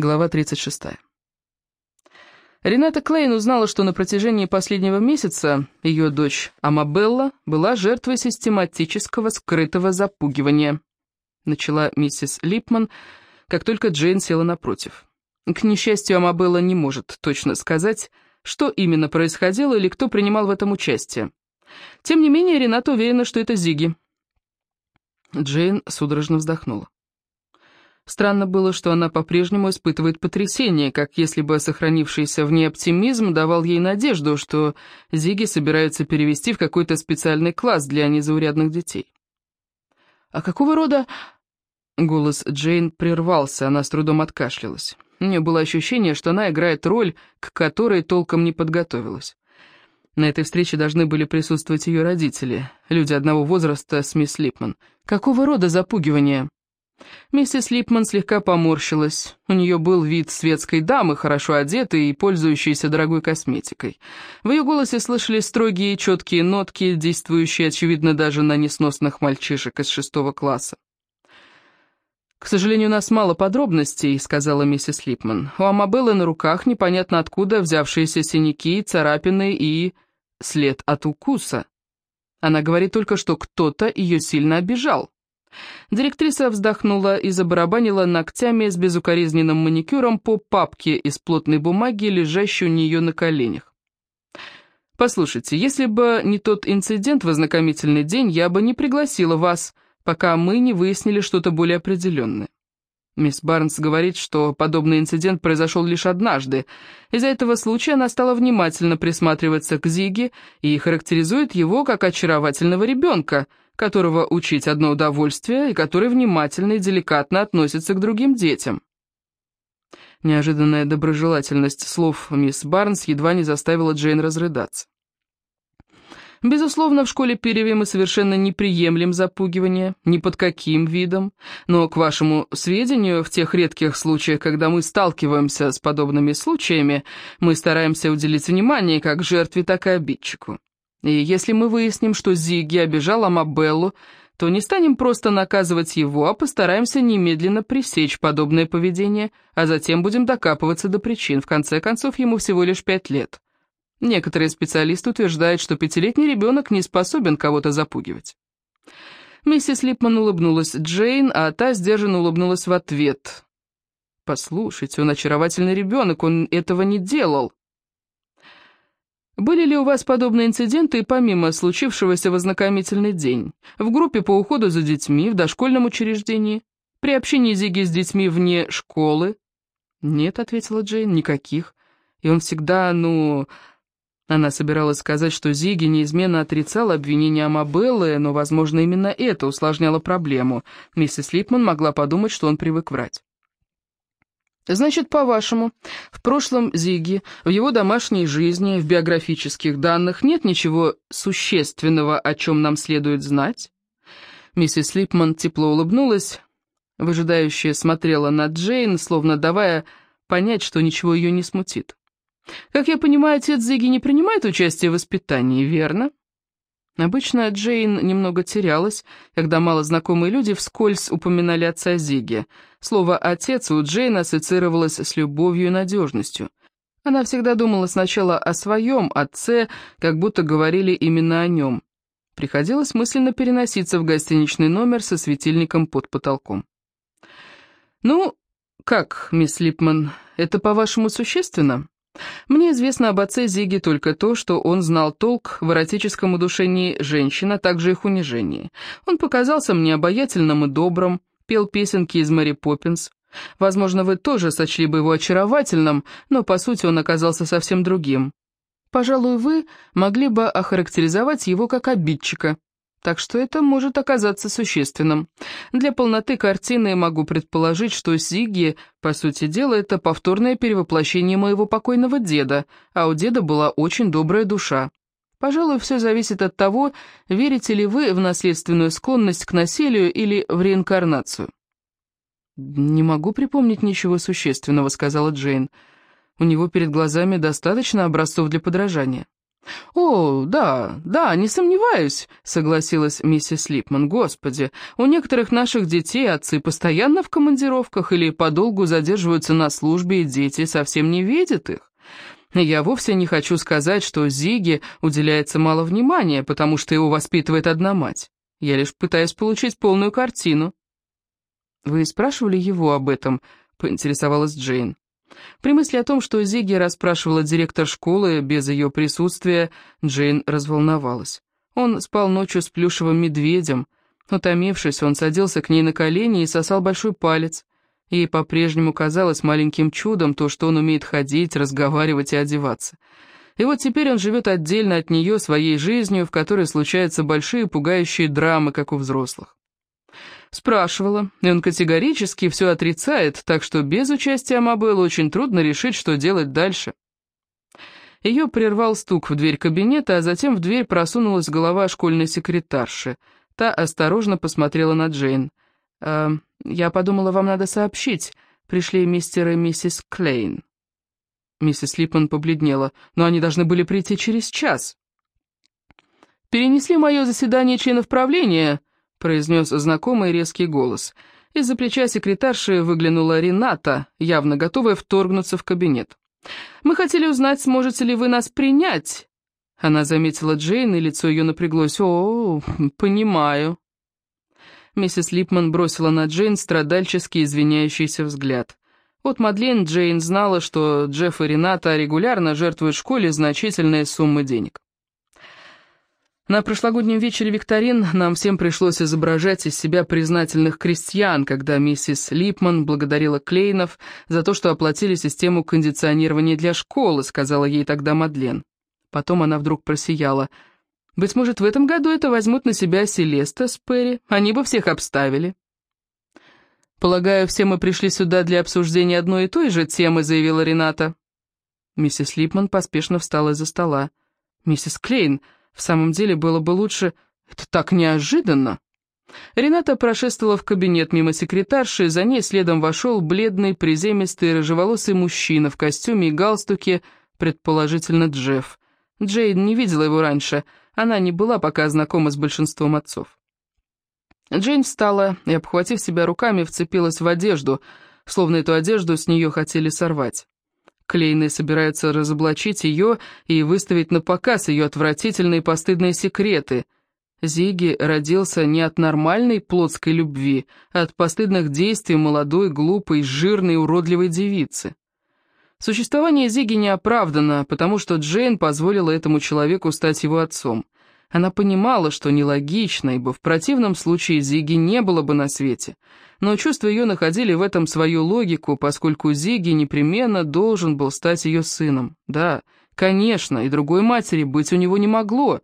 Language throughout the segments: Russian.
Глава 36. Рената Клейн узнала, что на протяжении последнего месяца ее дочь Амабелла была жертвой систематического скрытого запугивания. Начала миссис Липман, как только Джейн села напротив. К несчастью, Амабелла не может точно сказать, что именно происходило или кто принимал в этом участие. Тем не менее, Рената уверена, что это Зиги. Джейн судорожно вздохнула. Странно было, что она по-прежнему испытывает потрясение, как если бы сохранившийся в ней оптимизм давал ей надежду, что Зиги собираются перевести в какой-то специальный класс для незаурядных детей. «А какого рода...» Голос Джейн прервался, она с трудом откашлялась. У нее было ощущение, что она играет роль, к которой толком не подготовилась. На этой встрече должны были присутствовать ее родители, люди одного возраста с мисс Липман. «Какого рода запугивание?» Миссис Липман слегка поморщилась. У нее был вид светской дамы, хорошо одетой и пользующейся дорогой косметикой. В ее голосе слышались строгие четкие нотки, действующие, очевидно, даже на несносных мальчишек из шестого класса. «К сожалению, у нас мало подробностей», — сказала миссис Липман. «У Амабеллы на руках непонятно откуда взявшиеся синяки, царапины и след от укуса. Она говорит только, что кто-то ее сильно обижал». Директриса вздохнула и забарабанила ногтями с безукоризненным маникюром по папке из плотной бумаги, лежащей у нее на коленях. «Послушайте, если бы не тот инцидент в ознакомительный день, я бы не пригласила вас, пока мы не выяснили что-то более определенное. Мисс Барнс говорит, что подобный инцидент произошел лишь однажды. Из-за этого случая она стала внимательно присматриваться к Зиге и характеризует его как очаровательного ребенка, которого учить одно удовольствие и который внимательно и деликатно относится к другим детям. Неожиданная доброжелательность слов мисс Барнс едва не заставила Джейн разрыдаться. Безусловно, в школе Переви мы совершенно не приемлем запугивания, ни под каким видом, но, к вашему сведению, в тех редких случаях, когда мы сталкиваемся с подобными случаями, мы стараемся уделить внимание как жертве, так и обидчику. И если мы выясним, что Зигги обижал Амабеллу, то не станем просто наказывать его, а постараемся немедленно пресечь подобное поведение, а затем будем докапываться до причин. В конце концов, ему всего лишь пять лет. Некоторые специалисты утверждают, что пятилетний ребенок не способен кого-то запугивать. Миссис Липман улыбнулась Джейн, а та сдержанно улыбнулась в ответ. «Послушайте, он очаровательный ребенок, он этого не делал». «Были ли у вас подобные инциденты, помимо случившегося в ознакомительный день? В группе по уходу за детьми, в дошкольном учреждении? При общении Зиги с детьми вне школы?» «Нет», — ответила Джейн, — «никаких. И он всегда, ну, она собиралась сказать, что Зиги неизменно отрицал обвинения Амабеллы, но, возможно, именно это усложняло проблему. Миссис Липман могла подумать, что он привык врать. «Значит, по-вашему, в прошлом Зиги, в его домашней жизни, в биографических данных нет ничего существенного, о чем нам следует знать?» Миссис Липман тепло улыбнулась, выжидающая смотрела на Джейн, словно давая понять, что ничего ее не смутит. Как я понимаю, отец Зиги не принимает участие в воспитании, верно? Обычно Джейн немного терялась, когда малознакомые люди вскользь упоминали отца Зиги. Слово «отец» у Джейн ассоциировалось с любовью и надежностью. Она всегда думала сначала о своем отце, как будто говорили именно о нем. Приходилось мысленно переноситься в гостиничный номер со светильником под потолком. «Ну, как, мисс Липман, это, по-вашему, существенно?» Мне известно об отце Зиги только то, что он знал толк в эротическом удушении женщин, а также их унижении. Он показался мне обаятельным и добрым, пел песенки из Мэри Поппинс. Возможно, вы тоже сочли бы его очаровательным, но по сути он оказался совсем другим. Пожалуй, вы могли бы охарактеризовать его как обидчика, так что это может оказаться существенным. Для полноты картины могу предположить, что Зигги, по сути дела, это повторное перевоплощение моего покойного деда, а у деда была очень добрая душа. Пожалуй, все зависит от того, верите ли вы в наследственную склонность к насилию или в реинкарнацию. «Не могу припомнить ничего существенного», — сказала Джейн. «У него перед глазами достаточно образцов для подражания». «О, да, да, не сомневаюсь», — согласилась миссис Липман. «Господи, у некоторых наших детей отцы постоянно в командировках или подолгу задерживаются на службе, и дети совсем не видят их. Я вовсе не хочу сказать, что Зиге уделяется мало внимания, потому что его воспитывает одна мать. Я лишь пытаюсь получить полную картину». «Вы спрашивали его об этом?» — поинтересовалась Джейн. При мысли о том, что Зиги расспрашивала директор школы без ее присутствия, Джейн разволновалась. Он спал ночью с плюшевым медведем. Утомившись, он садился к ней на колени и сосал большой палец. Ей по-прежнему казалось маленьким чудом то, что он умеет ходить, разговаривать и одеваться. И вот теперь он живет отдельно от нее своей жизнью, в которой случаются большие пугающие драмы, как у взрослых. Спрашивала, и он категорически все отрицает, так что без участия Амабеллы очень трудно решить, что делать дальше. Ее прервал стук в дверь кабинета, а затем в дверь просунулась голова школьной секретарши. Та осторожно посмотрела на Джейн. «Э, «Я подумала, вам надо сообщить. Пришли мистер и миссис Клейн». Миссис Липман побледнела. «Но они должны были прийти через час». «Перенесли мое заседание членов правления», произнес знакомый резкий голос. Из-за плеча секретарши выглянула Рената, явно готовая вторгнуться в кабинет. «Мы хотели узнать, сможете ли вы нас принять?» Она заметила Джейн, и лицо ее напряглось. «О, понимаю». Миссис Липман бросила на Джейн страдальческий извиняющийся взгляд. От Мадлен Джейн знала, что Джефф и Рената регулярно жертвуют школе значительные суммы денег. На прошлогоднем вечере викторин нам всем пришлось изображать из себя признательных крестьян, когда миссис Липман благодарила Клейнов за то, что оплатили систему кондиционирования для школы, сказала ей тогда Мадлен. Потом она вдруг просияла. «Быть может, в этом году это возьмут на себя Селеста с Перри, они бы всех обставили». «Полагаю, все мы пришли сюда для обсуждения одной и той же темы», — заявила Рената. Миссис Липман поспешно встала из-за стола. «Миссис Клейн», в самом деле было бы лучше... Это так неожиданно. Рената прошествовала в кабинет мимо секретарши, за ней следом вошел бледный, приземистый, рыжеволосый мужчина в костюме и галстуке, предположительно Джефф. Джейн не видела его раньше, она не была пока знакома с большинством отцов. Джейн встала и, обхватив себя руками, вцепилась в одежду, словно эту одежду с нее хотели сорвать. Клейны собираются разоблачить ее и выставить на показ ее отвратительные постыдные секреты. Зиги родился не от нормальной плотской любви, а от постыдных действий молодой, глупой, жирной, уродливой девицы. Существование Зиги не оправдано, потому что Джейн позволила этому человеку стать его отцом. Она понимала, что нелогично, ибо в противном случае Зиги не было бы на свете – но чувства ее находили в этом свою логику, поскольку Зиги непременно должен был стать ее сыном. Да, конечно, и другой матери быть у него не могло,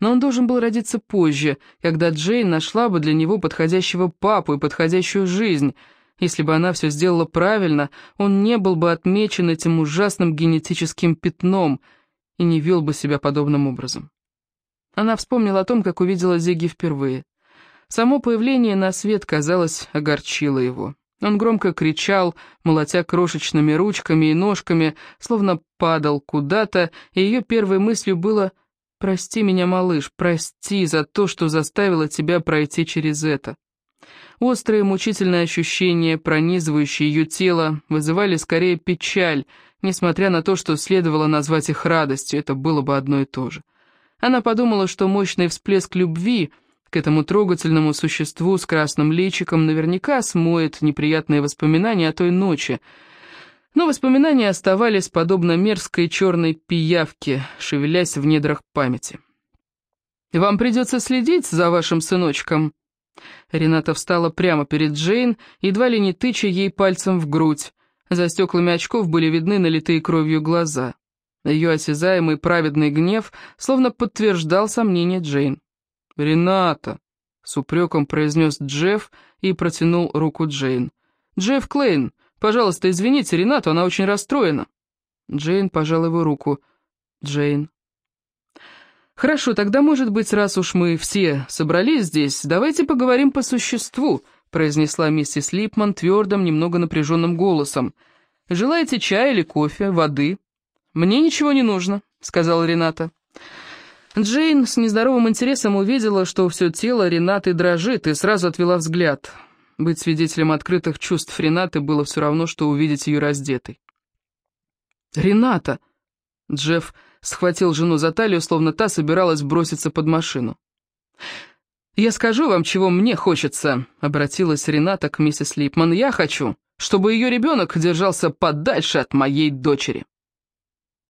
но он должен был родиться позже, когда Джейн нашла бы для него подходящего папу и подходящую жизнь. Если бы она все сделала правильно, он не был бы отмечен этим ужасным генетическим пятном и не вел бы себя подобным образом. Она вспомнила о том, как увидела Зиги впервые. Само появление на свет, казалось, огорчило его. Он громко кричал, молотя крошечными ручками и ножками, словно падал куда-то, и ее первой мыслью было «Прости меня, малыш, прости за то, что заставила тебя пройти через это». Острые мучительные ощущения, пронизывающие ее тело, вызывали скорее печаль, несмотря на то, что следовало назвать их радостью, это было бы одно и то же. Она подумала, что мощный всплеск любви — к этому трогательному существу с красным личиком наверняка смоет неприятные воспоминания о той ночи. Но воспоминания оставались подобно мерзкой черной пиявке, шевелясь в недрах памяти. «Вам придется следить за вашим сыночком». Рената встала прямо перед Джейн, едва ли не тыча ей пальцем в грудь. За стеклами очков были видны налитые кровью глаза. Ее осязаемый праведный гнев словно подтверждал сомнения Джейн. «Рената!» — с упреком произнес Джефф и протянул руку Джейн. «Джефф Клейн, пожалуйста, извините Ренату, она очень расстроена». Джейн пожала его руку. «Джейн». «Хорошо, тогда, может быть, раз уж мы все собрались здесь, давайте поговорим по существу», произнесла миссис Липман твердым, немного напряженным голосом. «Желаете чая или кофе, воды?» «Мне ничего не нужно», — сказала Рената. Джейн с нездоровым интересом увидела, что все тело Ренаты дрожит, и сразу отвела взгляд. Быть свидетелем открытых чувств Ренаты было все равно, что увидеть ее раздетой. «Рената!» Джефф схватил жену за талию, словно та собиралась броситься под машину. «Я скажу вам, чего мне хочется», — обратилась Рената к миссис Липман. «Я хочу, чтобы ее ребенок держался подальше от моей дочери».